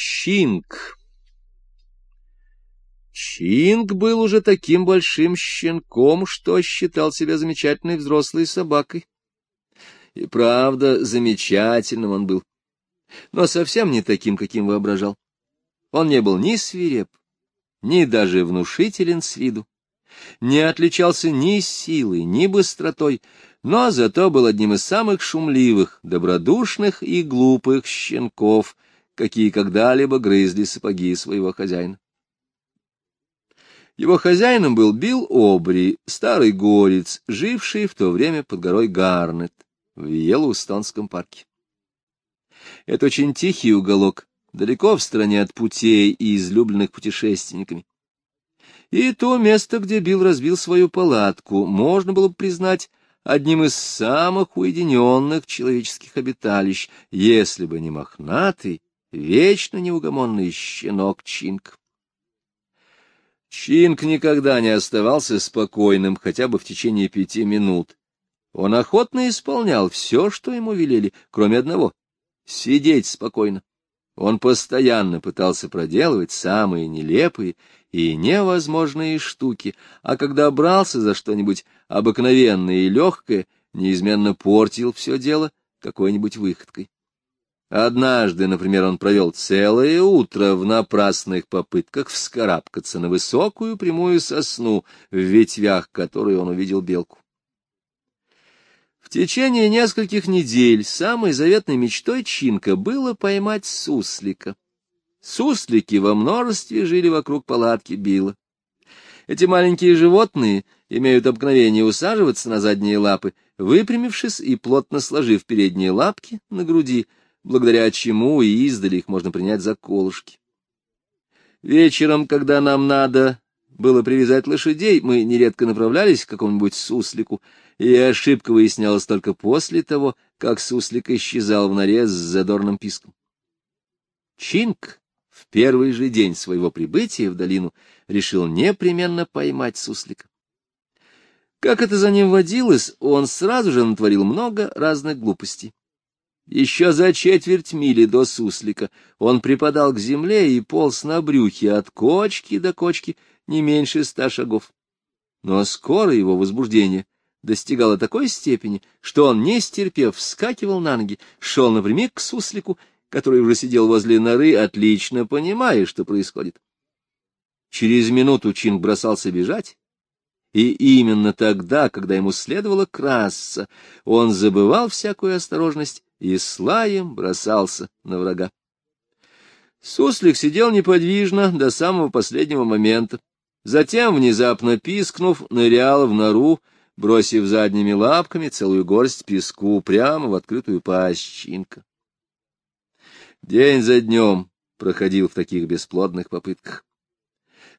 Чинг Чинг был уже таким большим щенком, что считал себя замечательной взрослой собакой. И правда, замечательным он был, но совсем не таким, каким воображал. Он не был ни свиреп, ни даже внушителен с виду, не отличался ни силой, ни быстротой, но зато был одним из самых шумливых, добродушных и глупых щенков, какие когда-либо грызли сапоги своего хозяина. Его хозяином был Билл Обри, старый горец, живший в то время под горой Гарнет в Йеллоустонском парке. Это очень тихий уголок, далеко в стороне от путей и излюбленных путешественниками. И то место, где Билл разбил свою палатку, можно было бы признать одним из самых уединенных человеческих обиталищ, если бы не мохнатый, вечно неугомонный щенок Чинг. Чинг никогда не оставался спокойным хотя бы в течение пяти минут. Он охотно исполнял все, что ему велели, кроме одного — сидеть спокойно. Он постоянно пытался проделывать самые нелепые и невозможные штуки, а когда брался за что-нибудь обыкновенное и легкое, неизменно портил все дело какой-нибудь выходкой. Однажды, например, он провел целое утро в напрасных попытках вскарабкаться на высокую прямую сосну, в ветвях которой он увидел белку. В течение нескольких недель самой заветной мечтой Чинка было поймать суслика. Суслики во множестве жили вокруг палатки Билла. Эти маленькие животные имеют обыкновение усаживаться на задние лапы, выпрямившись и плотно сложив передние лапки на груди, благодаря чему и издали их можно принять за колышки. Вечером, когда нам надо было привязать лошадей, мы нередко направлялись к какому-нибудь суслику, и ошибка выяснялась только после того, как суслик исчезал в норе с задорным писком. Чинг в первый же день своего прибытия в долину решил непременно поймать суслика. Как это за ним водилось, он сразу же натворил много разных глупостей. Еще за четверть мили до суслика он припадал к земле и полз на брюхе от кочки до кочки не меньше ста шагов. Но скоро его возбуждение достигало такой степени, что он, не стерпев, вскакивал на ноги, шел напрямик к суслику, который уже сидел возле норы, отлично понимая, что происходит. Через минуту Чинг бросался бежать, и именно тогда, когда ему следовало красться, он забывал всякую осторожность и с лаем бросался на врага. Суслик сидел неподвижно до самого последнего момента. Затем, внезапно пискнув, нырял в нору, бросив задними лапками целую горсть песку прямо в открытую пасть Чинка. День за днем проходил в таких бесплодных попытках.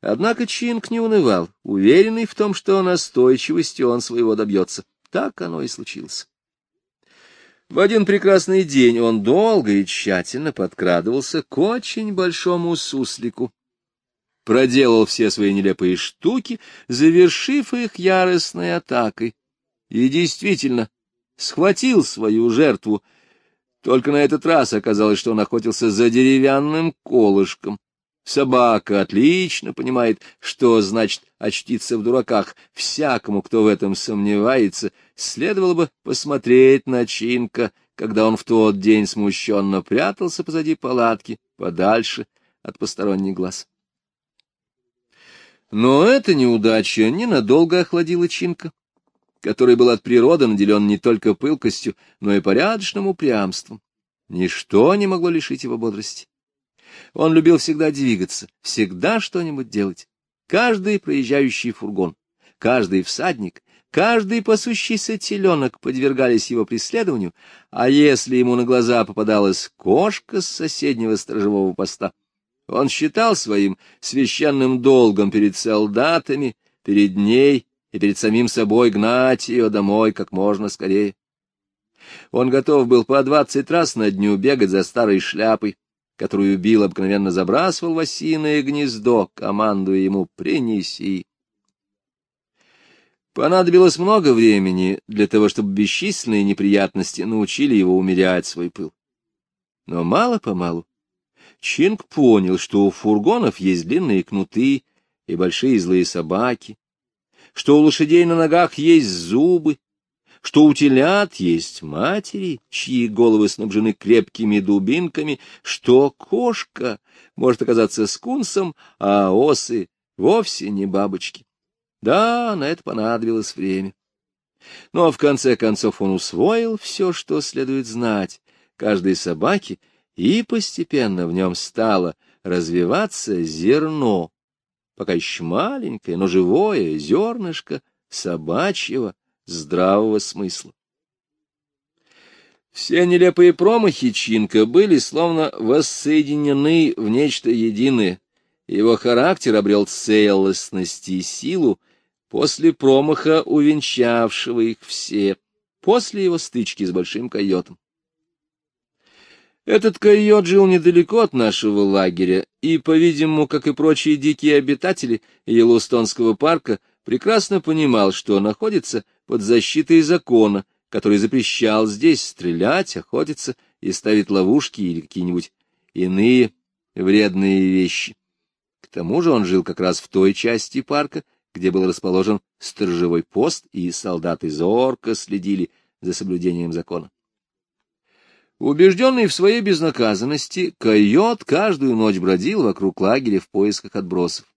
Однако Чинг не унывал, уверенный в том, что настойчивостью он своего добьется. Так оно и случилось. В один прекрасный день он долго и тщательно подкрадывался к очень большому суслику, проделал все свои нелепые штуки, завершив их яростной атакой, и действительно схватил свою жертву, только на этот раз оказалось, что он охотился за деревянным колышком. Собака отлично понимает, что значит очтиться в дураках. Всякому, кто в этом сомневается, следовало бы посмотреть на Чинка, когда он в тот день смущенно прятался позади палатки, подальше от посторонних глаз. Но эта неудача ненадолго охладила Чинка, который был от природы наделен не только пылкостью, но и порядочным упрямством. Ничто не могло лишить его бодрости. Он любил всегда двигаться, всегда что-нибудь делать. Каждый проезжающий фургон, каждый всадник, каждый пасущийся теленок подвергались его преследованию, а если ему на глаза попадалась кошка с соседнего сторожевого поста, он считал своим священным долгом перед солдатами, перед ней и перед самим собой гнать ее домой как можно скорее. Он готов был по двадцать раз на дню бегать за старой шляпой, которую Билл обыкновенно забрасывал в осиное гнездо, командуя ему «принеси». Понадобилось много времени для того, чтобы бесчисленные неприятности научили его умерять свой пыл. Но мало-помалу Чинг понял, что у фургонов есть длинные кнуты и большие злые собаки, что у лошадей на ногах есть зубы, что у телят есть матери, чьи головы снабжены крепкими дубинками, что кошка может оказаться скунсом, а осы вовсе не бабочки. Да, на это понадобилось время. Но в конце концов он усвоил все, что следует знать каждой собаке, и постепенно в нем стало развиваться зерно, пока еще маленькое, но живое зернышко собачьего здравого смысла. Все нелепые промахи Чинка были словно воссоединены в нечто единое. Его характер обрел целостность и силу после промаха, увенчавшего их все, после его стычки с большим койотом. Этот койот жил недалеко от нашего лагеря и, по-видимому, как и прочие дикие обитатели Йеллоустонского парка, прекрасно понимал, что находится под защитой закона, который запрещал здесь стрелять, охотиться и ставить ловушки или какие-нибудь иные вредные вещи. К тому же он жил как раз в той части парка, где был расположен сторожевой пост, и солдаты зорко следили за соблюдением закона. Убежденный в своей безнаказанности, койот каждую ночь бродил вокруг лагеря в поисках отбросов.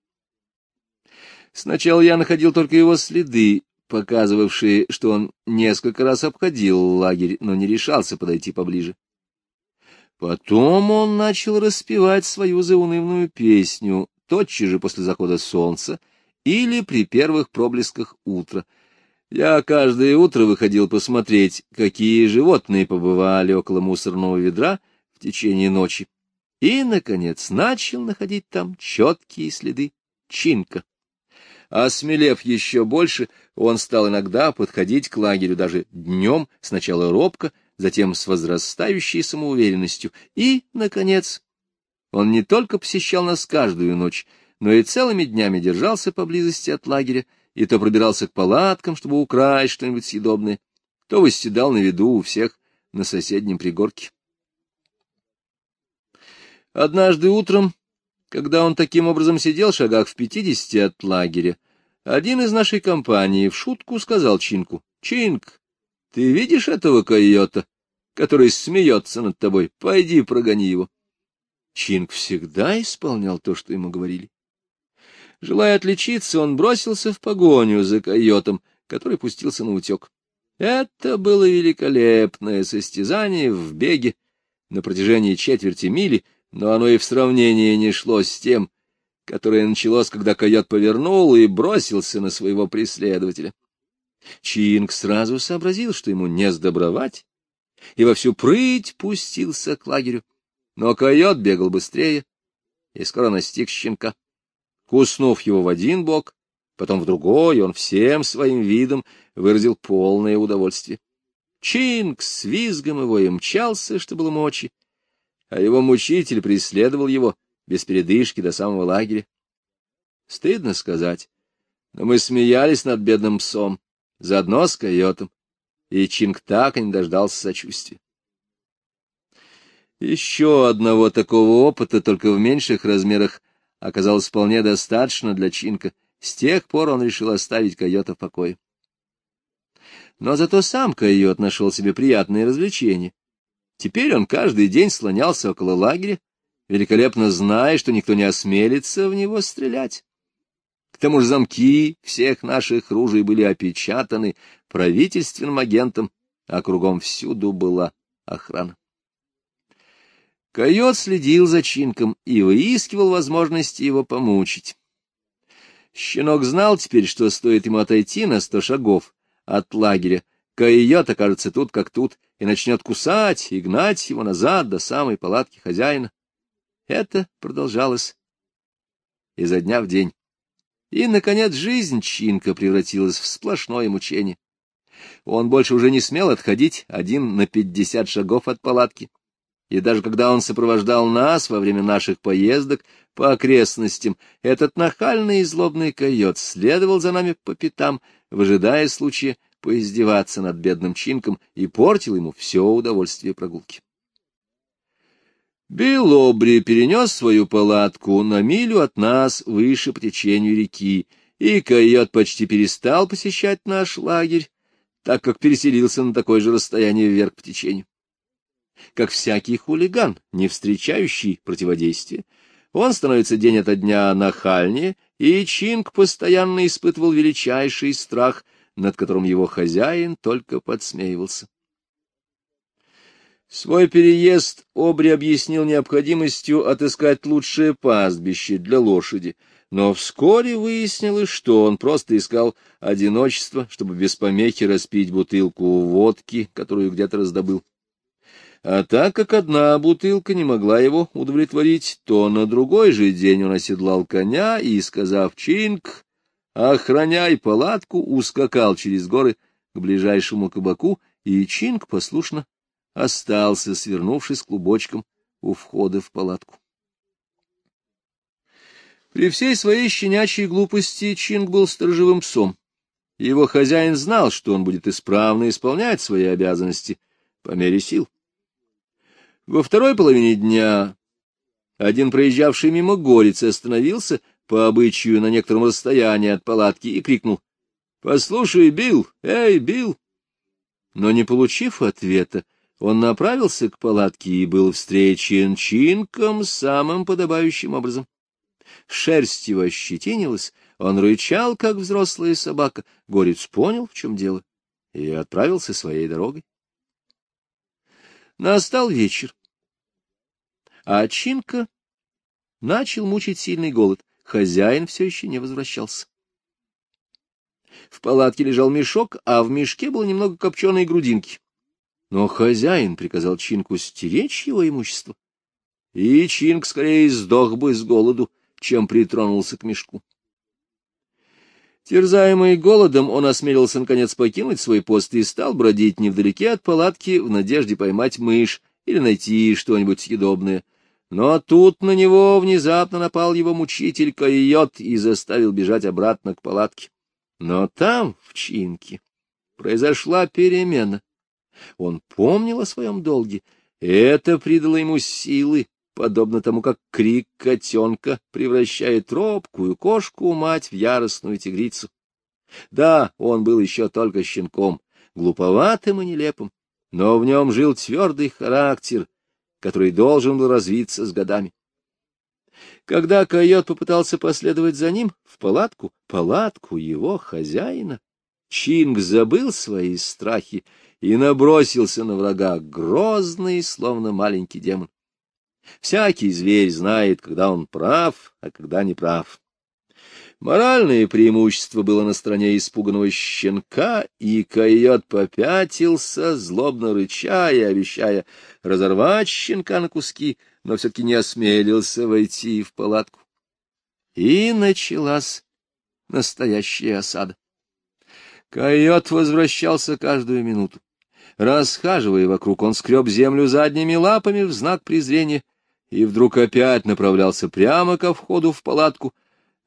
Сначала я находил только его следы, показывавшие, что он несколько раз обходил лагерь, но не решался подойти поближе. Потом он начал распевать свою заунывную песню тотчас же после захода солнца или при первых проблесках утра. Я каждое утро выходил посмотреть, какие животные побывали около мусорного ведра в течение ночи, и, наконец, начал находить там четкие следы чинка. Осмелев еще больше, он стал иногда подходить к лагерю даже днем, сначала робко, затем с возрастающей самоуверенностью, и, наконец, он не только посещал нас каждую ночь, но и целыми днями держался поблизости от лагеря, и то пробирался к палаткам, чтобы украсть что-нибудь съедобное, то восседал на виду у всех на соседнем пригорке. Однажды утром когда он таким образом сидел в шагах в пятидесяти от лагеря, один из нашей компании в шутку сказал Чинку, «Чинк, ты видишь этого койота, который смеется над тобой? Пойди прогони его». Чинк всегда исполнял то, что ему говорили. Желая отличиться, он бросился в погоню за койотом, который пустился на утек. Это было великолепное состязание в беге на протяжении четверти мили, но оно и в сравнении не шло с тем, которое началось, когда койот повернул и бросился на своего преследователя. Чинг сразу сообразил, что ему не сдобровать, и во всю прыть пустился к лагерю. Но койот бегал быстрее и скоро настиг щенка. Куснув его в один бок, потом в другой, он всем своим видом выразил полное удовольствие. Чинг с визгом его и мчался, что было мочи, а его мучитель преследовал его без передышки до самого лагеря. Стыдно сказать, но мы смеялись над бедным псом, заодно с койотом, и Чинг так и не дождался сочувствия. Еще одного такого опыта, только в меньших размерах, оказалось вполне достаточно для Чинка. С тех пор он решил оставить койота в покое. Но зато сам койот нашел себе приятные развлечения. Теперь он каждый день слонялся около лагеря, великолепно зная, что никто не осмелится в него стрелять. К тому же замки всех наших ружей были опечатаны правительственным агентом, а кругом всюду была охрана. Койот следил за Чинком и выискивал возможности его помучить. Щенок знал теперь, что стоит ему отойти на сто шагов от лагеря, койот окажется тут как тут, и начнет кусать и гнать его назад до самой палатки хозяина. Это продолжалось изо дня в день. И, наконец, жизнь Чинка превратилась в сплошное мучение. Он больше уже не смел отходить один на пятьдесят шагов от палатки. И даже когда он сопровождал нас во время наших поездок по окрестностям, этот нахальный и злобный койот следовал за нами по пятам, выжидая случая поиздеваться над бедным Чинком и портил ему все удовольствие прогулки. Билл Обри перенес свою палатку на милю от нас выше по течению реки, и койот почти перестал посещать наш лагерь, так как переселился на такое же расстояние вверх по течению. Как всякий хулиган, не встречающий противодействия, он становится день ото дня нахальнее, и Чинг постоянно испытывал величайший страх, над которым его хозяин только подсмеивался. Свой переезд Обри объяснил необходимостью отыскать лучшее пастбище для лошади, но вскоре выяснилось, что он просто искал одиночество, чтобы без помехи распить бутылку водки, которую где-то раздобыл. А так как одна бутылка не могла его удовлетворить, то на другой же день он оседлал коня и, сказав «Чинг, охраняй палатку», ускакал через горы к ближайшему кабаку, и Чинг послушно остался, свернувшись клубочком у входа в палатку. При всей своей щенячьей глупости Чинг был сторожевым псом. Его хозяин знал, что он будет исправно исполнять свои обязанности по мере сил. Во второй половине дня один проезжавший мимо горец остановился по обычаю на некотором расстоянии от палатки и крикнул «Послушай, Билл! Эй, Билл!» Но не получив ответа, он направился к палатке и был встречен Чинком самым подобающим образом. Шерсть его ощетинилась, он рычал, как взрослая собака. Горец понял, в чем дело, и отправился своей дорогой. Настал вечер. А Чинка начал мучить сильный голод. Хозяин все еще не возвращался. В палатке лежал мешок, а в мешке было немного копченой грудинки. Но хозяин приказал Чинку стеречь его имущество. И Чинк скорее сдох бы с голоду, чем притронулся к мешку. Терзаемый голодом, он осмелился наконец покинуть свой пост и стал бродить невдалеке от палатки в надежде поймать мышь или найти что-нибудь съедобное. Но тут на него внезапно напал его мучитель койот и заставил бежать обратно к палатке. Но там, в Чинке, произошла перемена. Он помнил о своем долге, это придало ему силы, подобно тому, как крик котенка превращает робкую кошку-мать в яростную тигрицу. Да, он был еще только щенком, глуповатым и нелепым, но в нем жил твердый характер, который должен был развиться с годами. Когда койот попытался последовать за ним в палатку, палатку его хозяина, Чинг забыл свои страхи и набросился на врага, грозный, словно маленький демон. Всякий зверь знает, когда он прав, а когда не прав. Моральное преимущество было на стороне испуганного щенка, и койот попятился, злобно рыча и обещая разорвать щенка на куски, но все-таки не осмелился войти в палатку. И началась настоящая осада. Койот возвращался каждую минуту. Расхаживая вокруг, он скреб землю задними лапами в знак презрения и вдруг опять направлялся прямо ко входу в палатку,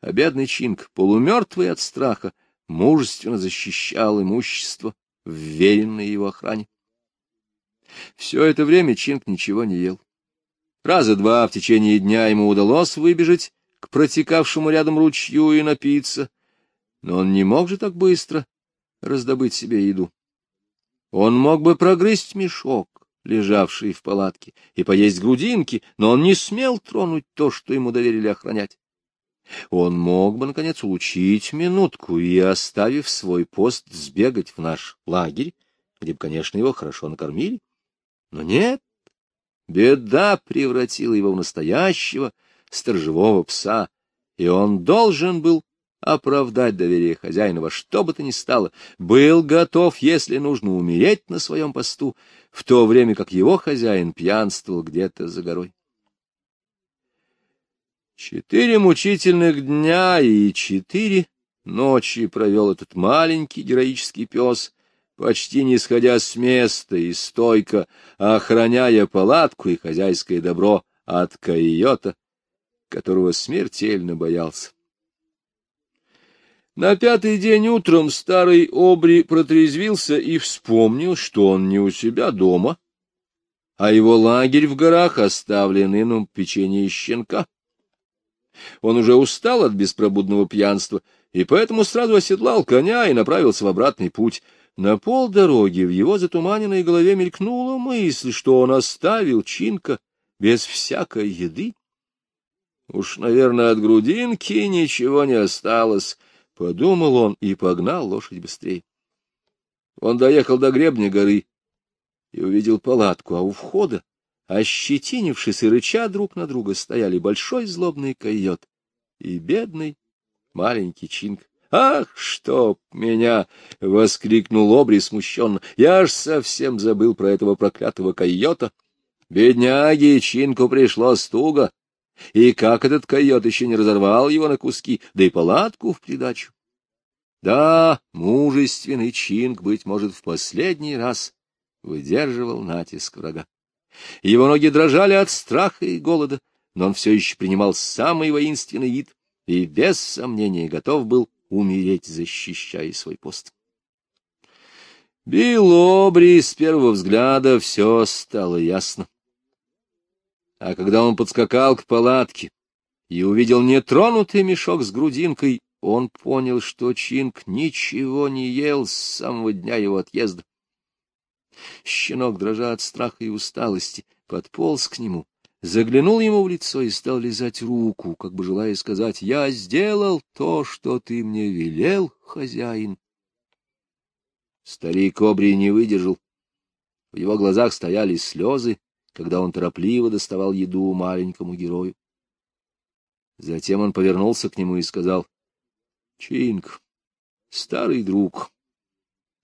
а бедный Чинг, полумертвый от страха, мужественно защищал имущество, вверенное его охране. Все это время Чинг ничего не ел. Раза два в течение дня ему удалось выбежать к протекавшему рядом ручью и напиться, но он не мог же так быстро раздобыть себе еду. Он мог бы прогрызть мешок, лежавший в палатке, и поесть грудинки, но он не смел тронуть то, что ему доверили охранять. Он мог бы, наконец, улучить минутку и, оставив свой пост, сбегать в наш лагерь, где бы, конечно, его хорошо накормили. Но нет, беда превратила его в настоящего сторожевого пса, и он должен был оправдать доверие хозяина во что бы то ни стало, был готов, если нужно, умереть на своем посту, в то время как его хозяин пьянствовал где-то за горой. Четыре мучительных дня и четыре ночи провел этот маленький героический пес, почти не сходя с места и стойко охраняя палатку и хозяйское добро от койота, которого смертельно боялся. На пятый день утром старый Обри протрезвился и вспомнил, что он не у себя дома, а его лагерь в горах оставлен иным печенье щенка. Он уже устал от беспробудного пьянства, и поэтому сразу оседлал коня и направился в обратный путь. На полдороги в его затуманенной голове мелькнула мысль, что он оставил Чинка без всякой еды. Уж, наверное, от грудинки ничего не осталось, — подумал он и погнал лошадь быстрее. Он доехал до гребня горы и увидел палатку, а у входа, ощетинившись и рыча друг на друга, стояли большой злобный койот и бедный маленький Чинг. «Ах, чтоб меня!» — воскликнул Обри смущенно. «Я ж совсем забыл про этого проклятого койота. Бедняге Чинку пришлось туго. И как этот койот еще не разорвал его на куски, да и палатку в придачу. Да, мужественный Чинг, быть может, в последний раз выдерживал натиск врага. Его ноги дрожали от страха и голода, но он все еще принимал самый воинственный вид и без сомнения готов был умереть, защищая свой пост. Билл Обри с первого взгляда все стало ясно. А когда он подскакал к палатке и увидел нетронутый мешок с грудинкой, он понял, что Чинг ничего не ел с самого дня его отъезда. Щенок, дрожа от страха и усталости, подполз к нему, заглянул ему в лицо и стал лизать руку, как бы желая сказать, «Я сделал то, что ты мне велел, хозяин». Старик Обри не выдержал. В его глазах стояли слезы, когда он торопливо доставал еду маленькому герою. Затем он повернулся к нему и сказал, — Чинг, старый друг,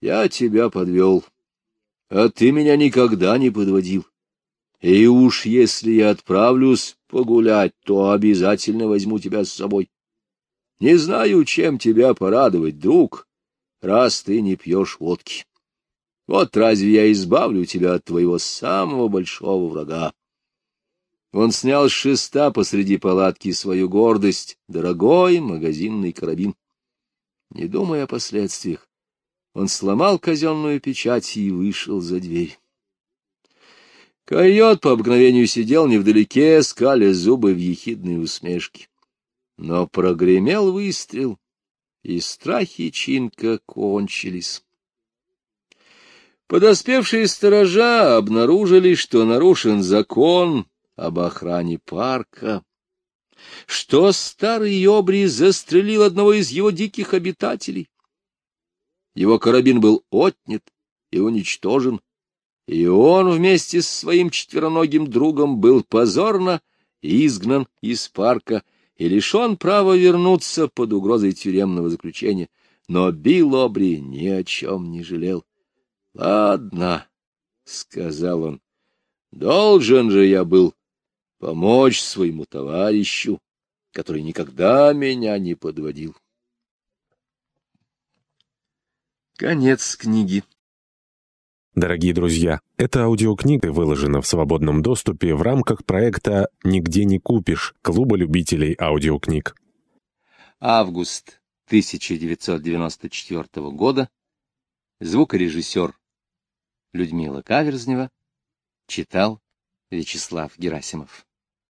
я тебя подвел, а ты меня никогда не подводил. И уж если я отправлюсь погулять, то обязательно возьму тебя с собой. Не знаю, чем тебя порадовать, друг, раз ты не пьешь водки. Вот разве я избавлю тебя от твоего самого большого врага? Он снял с шеста посреди палатки свою гордость, дорогой магазинный карабин. Не думая о последствиях, он сломал казенную печать и вышел за дверь. Койот по обыкновению сидел невдалеке, скаля зубы в ехидной усмешке. Но прогремел выстрел, и страхи Чинка кончились. Подоспевшие сторожа обнаружили, что нарушен закон об охране парка, что старый Обри застрелил одного из его диких обитателей. Его карабин был отнят и уничтожен, и он вместе с своим четвероногим другом был позорно изгнан из парка и лишен права вернуться под угрозой тюремного заключения. Но Билл Обри ни о чем не жалел. — Ладно, — сказал он, — должен же я был помочь своему товарищу, который никогда меня не подводил. Конец книги. Дорогие друзья, эта аудиокнига выложена в свободном доступе в рамках проекта «Нигде не купишь» Клуба любителей аудиокниг. Август 1994 года. Звукорежиссер Людмила Каверзнева читал Вячеслав Герасимов.